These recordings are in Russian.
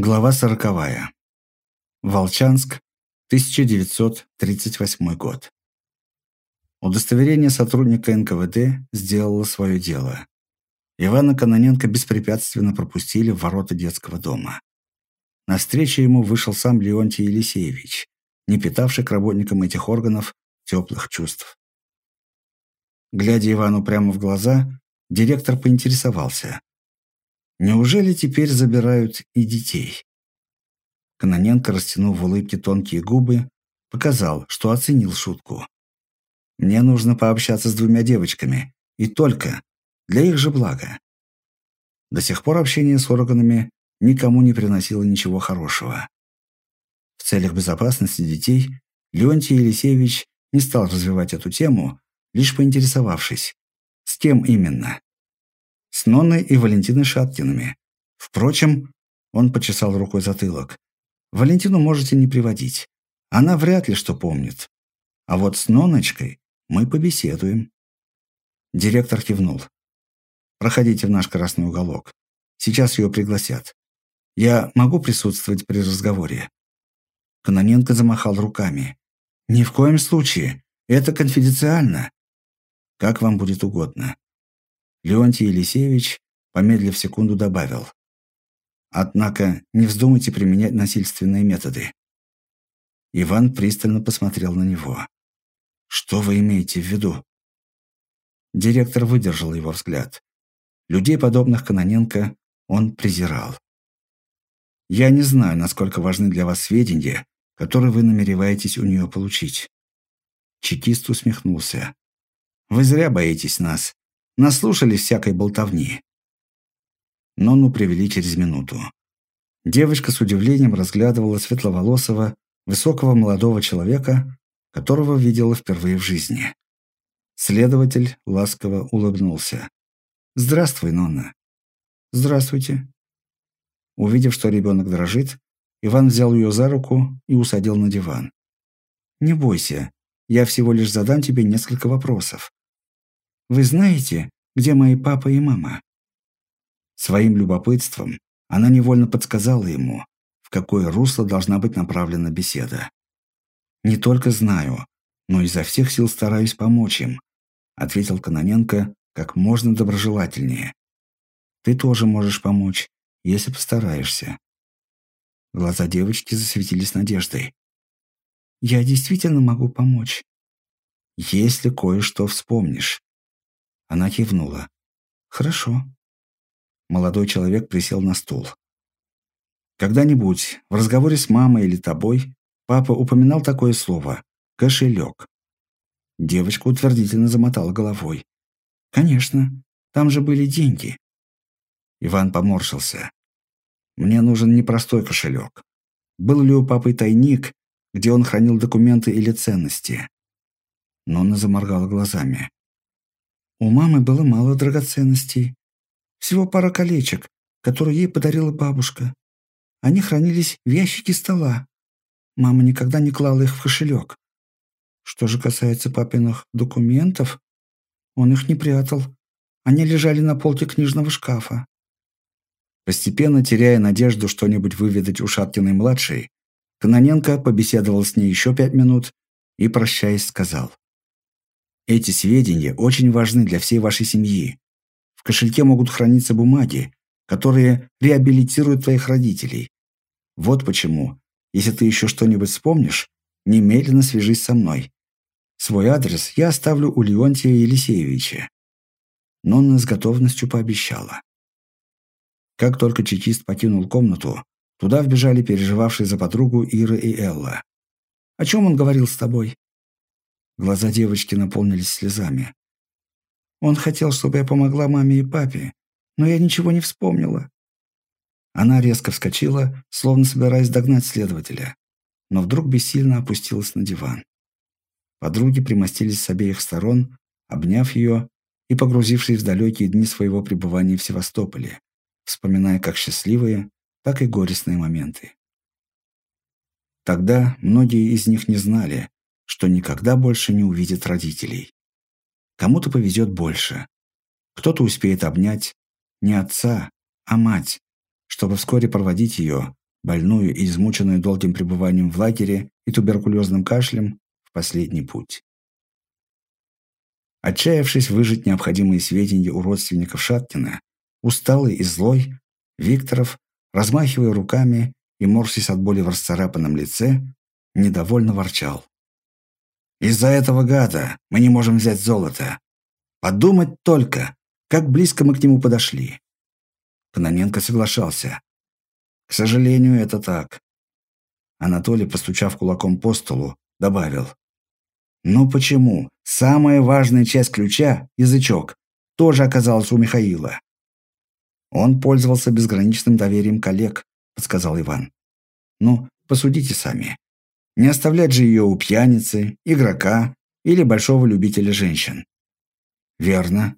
Глава сороковая. Волчанск, 1938 год. Удостоверение сотрудника НКВД сделало свое дело. Ивана Каноненко беспрепятственно пропустили в ворота детского дома. На встречу ему вышел сам Леонтий Елисеевич, не питавший к работникам этих органов теплых чувств. Глядя Ивану прямо в глаза, директор поинтересовался. Неужели теперь забирают и детей? Каноненко, растянув в улыбке тонкие губы, показал, что оценил шутку. «Мне нужно пообщаться с двумя девочками. И только. Для их же блага». До сих пор общение с органами никому не приносило ничего хорошего. В целях безопасности детей Леонтий Елисеевич не стал развивать эту тему, лишь поинтересовавшись, с кем именно с Нонной и Валентиной Шаткиными. Впрочем, он почесал рукой затылок. Валентину можете не приводить. Она вряд ли что помнит. А вот с Ноночкой мы побеседуем. Директор кивнул. Проходите в наш красный уголок. Сейчас ее пригласят. Я могу присутствовать при разговоре?» Каноненко замахал руками. «Ни в коем случае. Это конфиденциально. Как вам будет угодно. Леонтий Елисеевич, помедлив секунду, добавил. «Однако не вздумайте применять насильственные методы». Иван пристально посмотрел на него. «Что вы имеете в виду?» Директор выдержал его взгляд. Людей, подобных Каноненко, он презирал. «Я не знаю, насколько важны для вас сведения, которые вы намереваетесь у нее получить». Чекист усмехнулся. «Вы зря боитесь нас. Наслушались всякой болтовни. Нонну привели через минуту. Девочка с удивлением разглядывала светловолосого, высокого молодого человека, которого видела впервые в жизни. Следователь ласково улыбнулся. «Здравствуй, Нонна». «Здравствуйте». Увидев, что ребенок дрожит, Иван взял ее за руку и усадил на диван. «Не бойся, я всего лишь задам тебе несколько вопросов. Вы знаете, где мои папа и мама?» Своим любопытством она невольно подсказала ему, в какое русло должна быть направлена беседа. «Не только знаю, но изо всех сил стараюсь помочь им», ответил Каноненко как можно доброжелательнее. «Ты тоже можешь помочь, если постараешься». Глаза девочки засветились надеждой. «Я действительно могу помочь?» «Если кое-что вспомнишь», она кивнула. «Хорошо». Молодой человек присел на стул. «Когда-нибудь в разговоре с мамой или тобой папа упоминал такое слово «кошелек». Девочка утвердительно замотала головой. «Конечно, там же были деньги». Иван поморщился. «Мне нужен непростой кошелек. Был ли у папы тайник, где он хранил документы или ценности?» Нонна заморгала глазами. У мамы было мало драгоценностей. Всего пара колечек, которые ей подарила бабушка. Они хранились в ящике стола. Мама никогда не клала их в кошелек. Что же касается папиных документов, он их не прятал. Они лежали на полке книжного шкафа. Постепенно теряя надежду что-нибудь выведать у Шаткиной-младшей, Каноненко побеседовал с ней еще пять минут и, прощаясь, сказал. Эти сведения очень важны для всей вашей семьи. В кошельке могут храниться бумаги, которые реабилитируют твоих родителей. Вот почему, если ты еще что-нибудь вспомнишь, немедленно свяжись со мной. Свой адрес я оставлю у Леонтия Елисеевича. Нонна с готовностью пообещала. Как только чекист покинул комнату, туда вбежали переживавшие за подругу Ира и Элла. «О чем он говорил с тобой?» Глаза девочки наполнились слезами. Он хотел, чтобы я помогла маме и папе, но я ничего не вспомнила. Она резко вскочила, словно собираясь догнать следователя, но вдруг бессильно опустилась на диван. Подруги примостились с обеих сторон, обняв ее и погрузившись в далекие дни своего пребывания в Севастополе, вспоминая как счастливые, так и горестные моменты. Тогда многие из них не знали, что никогда больше не увидит родителей. Кому-то повезет больше. Кто-то успеет обнять не отца, а мать, чтобы вскоре проводить ее больную и измученную долгим пребыванием в лагере и туберкулезным кашлем, в последний путь. Отчаявшись выжить необходимые сведения у родственников Шаткина, усталый и злой, Викторов, размахивая руками и морщись от боли в расцарапанном лице, недовольно ворчал. «Из-за этого гада мы не можем взять золото. Подумать только, как близко мы к нему подошли». Кононенко соглашался. «К сожалению, это так». Анатолий, постучав кулаком по столу, добавил. «Ну почему? Самая важная часть ключа, язычок, тоже оказалась у Михаила». «Он пользовался безграничным доверием коллег», — подсказал Иван. «Ну, посудите сами. Не оставлять же ее у пьяницы, игрока или большого любителя женщин. Верно.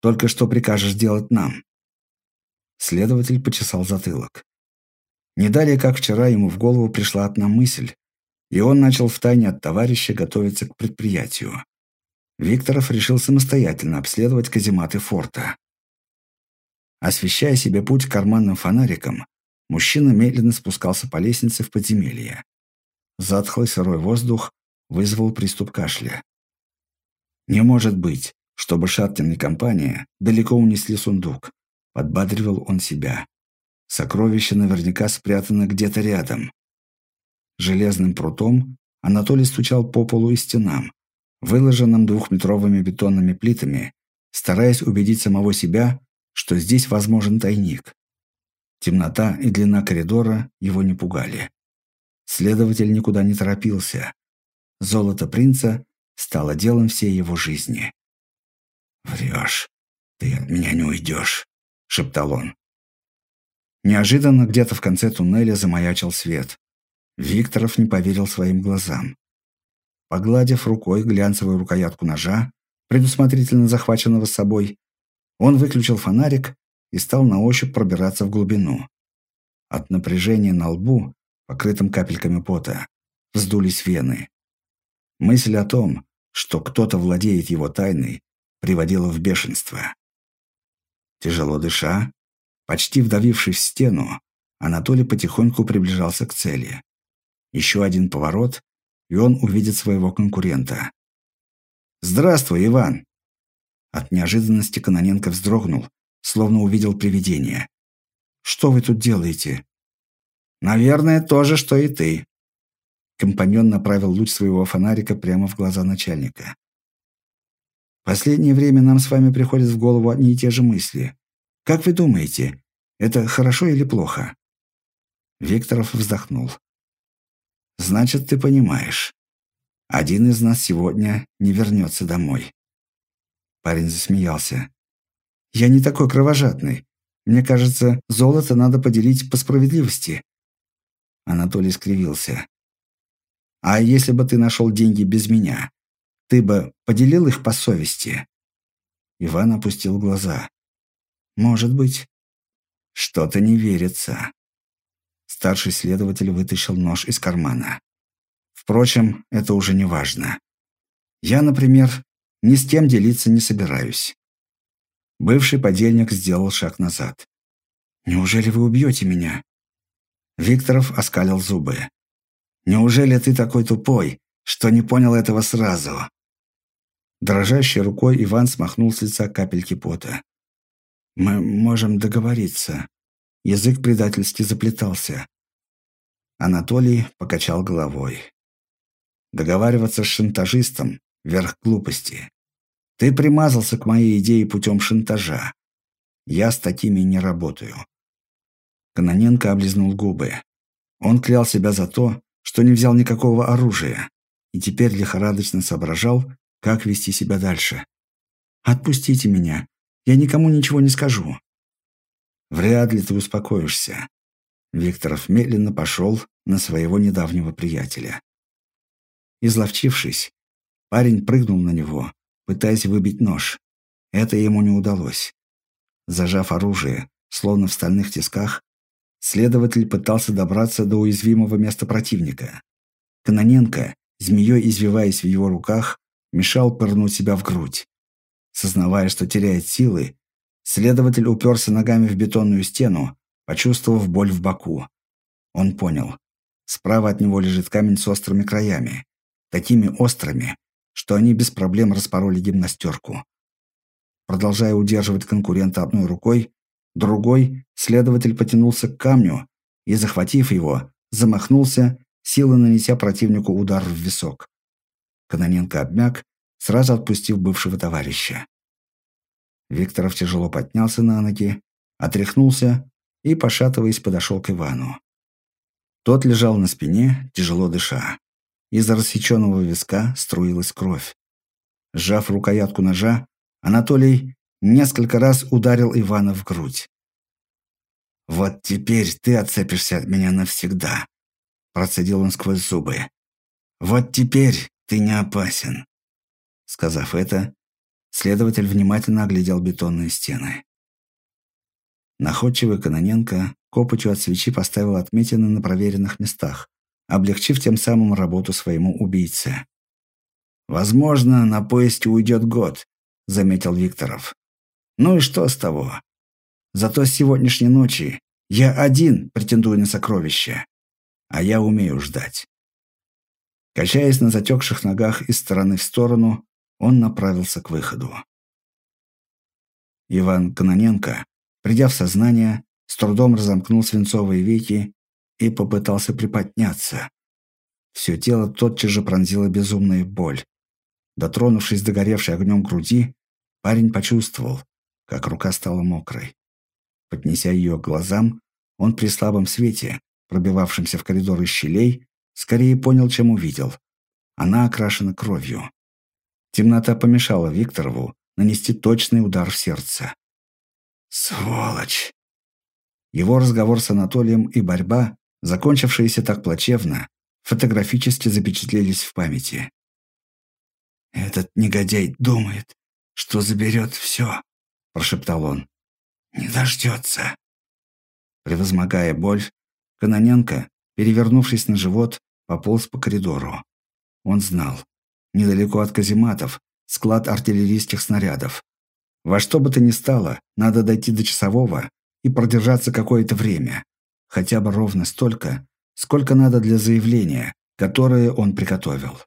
Только что прикажешь делать нам? Следователь почесал затылок. Не далее, как вчера, ему в голову пришла одна мысль, и он начал втайне от товарища готовиться к предприятию. Викторов решил самостоятельно обследовать казематы форта. Освещая себе путь карманным фонариком, мужчина медленно спускался по лестнице в подземелье. Затхлый сырой воздух вызвал приступ кашля. «Не может быть, чтобы Шаткин и компания далеко унесли сундук», — подбадривал он себя. «Сокровище наверняка спрятано где-то рядом». Железным прутом Анатолий стучал по полу и стенам, выложенным двухметровыми бетонными плитами, стараясь убедить самого себя, что здесь возможен тайник. Темнота и длина коридора его не пугали. Следователь никуда не торопился. Золото принца стало делом всей его жизни. «Врешь. Ты от меня не уйдешь», — шептал он. Неожиданно где-то в конце туннеля замаячил свет. Викторов не поверил своим глазам. Погладив рукой глянцевую рукоятку ножа, предусмотрительно захваченного с собой, он выключил фонарик и стал на ощупь пробираться в глубину. От напряжения на лбу покрытым капельками пота. Вздулись вены. Мысль о том, что кто-то владеет его тайной, приводила в бешенство. Тяжело дыша, почти вдавившись в стену, Анатолий потихоньку приближался к цели. Еще один поворот, и он увидит своего конкурента. «Здравствуй, Иван!» От неожиданности Каноненко вздрогнул, словно увидел привидение. «Что вы тут делаете?» Наверное, то же, что и ты. Компаньон направил луч своего фонарика прямо в глаза начальника. Последнее время нам с вами приходят в голову одни и те же мысли. Как вы думаете, это хорошо или плохо? Викторов вздохнул. Значит, ты понимаешь. Один из нас сегодня не вернется домой. Парень засмеялся. Я не такой кровожадный. Мне кажется, золото надо поделить по справедливости. Анатолий скривился. «А если бы ты нашел деньги без меня, ты бы поделил их по совести?» Иван опустил глаза. «Может быть». «Что-то не верится». Старший следователь вытащил нож из кармана. «Впрочем, это уже не важно. Я, например, ни с кем делиться не собираюсь». Бывший подельник сделал шаг назад. «Неужели вы убьете меня?» Викторов оскалил зубы. «Неужели ты такой тупой, что не понял этого сразу?» Дрожащей рукой Иван смахнул с лица капельки пота. «Мы можем договориться». Язык предательски заплетался. Анатолий покачал головой. «Договариваться с шантажистом – верх глупости. Ты примазался к моей идее путем шантажа. Я с такими не работаю. Кононенко облизнул губы. Он клял себя за то, что не взял никакого оружия, и теперь лихорадочно соображал, как вести себя дальше. «Отпустите меня. Я никому ничего не скажу». «Вряд ли ты успокоишься». Викторов медленно пошел на своего недавнего приятеля. Изловчившись, парень прыгнул на него, пытаясь выбить нож. Это ему не удалось. Зажав оружие, словно в стальных тисках, Следователь пытался добраться до уязвимого места противника. Кононенко, змеей извиваясь в его руках, мешал пырнуть себя в грудь. Сознавая, что теряет силы, следователь уперся ногами в бетонную стену, почувствовав боль в боку. Он понял. Справа от него лежит камень с острыми краями. Такими острыми, что они без проблем распороли гимнастерку. Продолжая удерживать конкурента одной рукой, другой следователь потянулся к камню и, захватив его, замахнулся, силой нанеся противнику удар в висок. Каноненко обмяк, сразу отпустив бывшего товарища. Викторов тяжело поднялся на ноги, отряхнулся и, пошатываясь, подошел к Ивану. Тот лежал на спине, тяжело дыша. Из рассеченного виска струилась кровь. Сжав рукоятку ножа, Анатолий несколько раз ударил Ивана в грудь. «Вот теперь ты отцепишься от меня навсегда», – процедил он сквозь зубы. «Вот теперь ты не опасен». Сказав это, следователь внимательно оглядел бетонные стены. Находчивый Каноненко копотью от свечи поставил отметины на проверенных местах, облегчив тем самым работу своему убийце. «Возможно, на поезде уйдет год», — заметил Викторов. «Ну и что с того? Зато с сегодняшней ночи я один претендую на сокровище, а я умею ждать». Качаясь на затекших ногах из стороны в сторону, он направился к выходу. Иван Кононенко, придя в сознание, с трудом разомкнул свинцовые веки и попытался приподняться. Все тело тотчас же пронзила безумная боль. Дотронувшись до горевшей огнем груди, парень почувствовал, как рука стала мокрой. Поднеся ее к глазам, он при слабом свете, пробивавшемся в коридор из щелей, скорее понял, чем увидел. Она окрашена кровью. Темнота помешала Викторову нанести точный удар в сердце. «Сволочь!» Его разговор с Анатолием и борьба, закончившиеся так плачевно, фотографически запечатлелись в памяти. «Этот негодяй думает, что заберет все», – прошептал он. «Не дождется». Превозмогая боль, Каноненко, перевернувшись на живот, пополз по коридору. Он знал, недалеко от казематов, склад артиллерийских снарядов. Во что бы то ни стало, надо дойти до часового и продержаться какое-то время. Хотя бы ровно столько, сколько надо для заявления, которое он приготовил.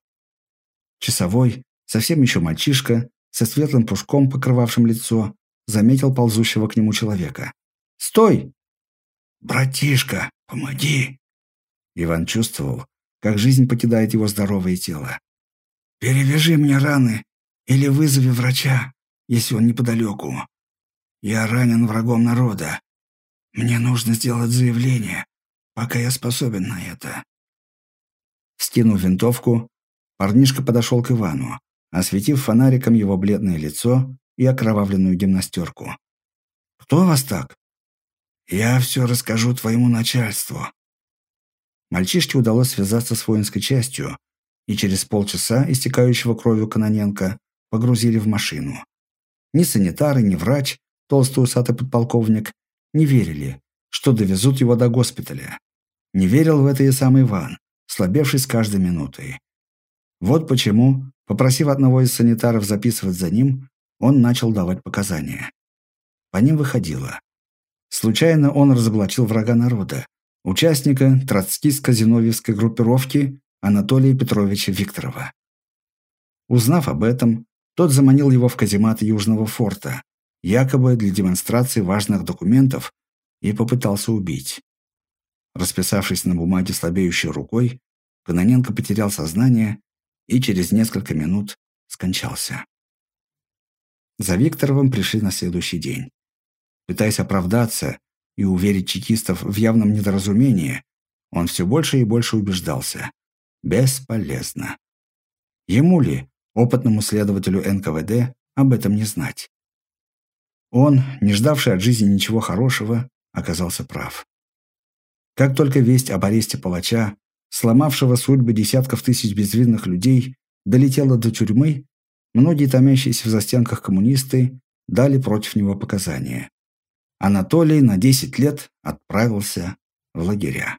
Часовой, совсем еще мальчишка, со светлым пушком, покрывавшим лицо, заметил ползущего к нему человека. «Стой!» «Братишка, помоги!» Иван чувствовал, как жизнь покидает его здоровое тело. «Перевяжи мне раны или вызови врача, если он неподалеку. Я ранен врагом народа. Мне нужно сделать заявление, пока я способен на это». Скинув винтовку, парнишка подошел к Ивану, осветив фонариком его бледное лицо и окровавленную гимнастерку. «Кто вас так?» «Я все расскажу твоему начальству». Мальчишке удалось связаться с воинской частью, и через полчаса истекающего кровью Каноненко погрузили в машину. Ни санитары, ни врач, толстый усатый подполковник, не верили, что довезут его до госпиталя. Не верил в это и сам Иван, слабевший с каждой минутой. Вот почему, попросив одного из санитаров записывать за ним, он начал давать показания. По ним выходило. Случайно он разоблачил врага народа, участника троцкистско-зиновьевской группировки Анатолия Петровича Викторова. Узнав об этом, тот заманил его в каземат Южного форта, якобы для демонстрации важных документов, и попытался убить. Расписавшись на бумаге слабеющей рукой, Кононенко потерял сознание и через несколько минут скончался. За Викторовым пришли на следующий день. Пытаясь оправдаться и уверить чекистов в явном недоразумении, он все больше и больше убеждался. Бесполезно. Ему ли, опытному следователю НКВД, об этом не знать? Он, не ждавший от жизни ничего хорошего, оказался прав. Как только весть об аресте палача сломавшего судьбы десятков тысяч безвинных людей, долетела до тюрьмы, многие томящиеся в застенках коммунисты дали против него показания. Анатолий на 10 лет отправился в лагеря.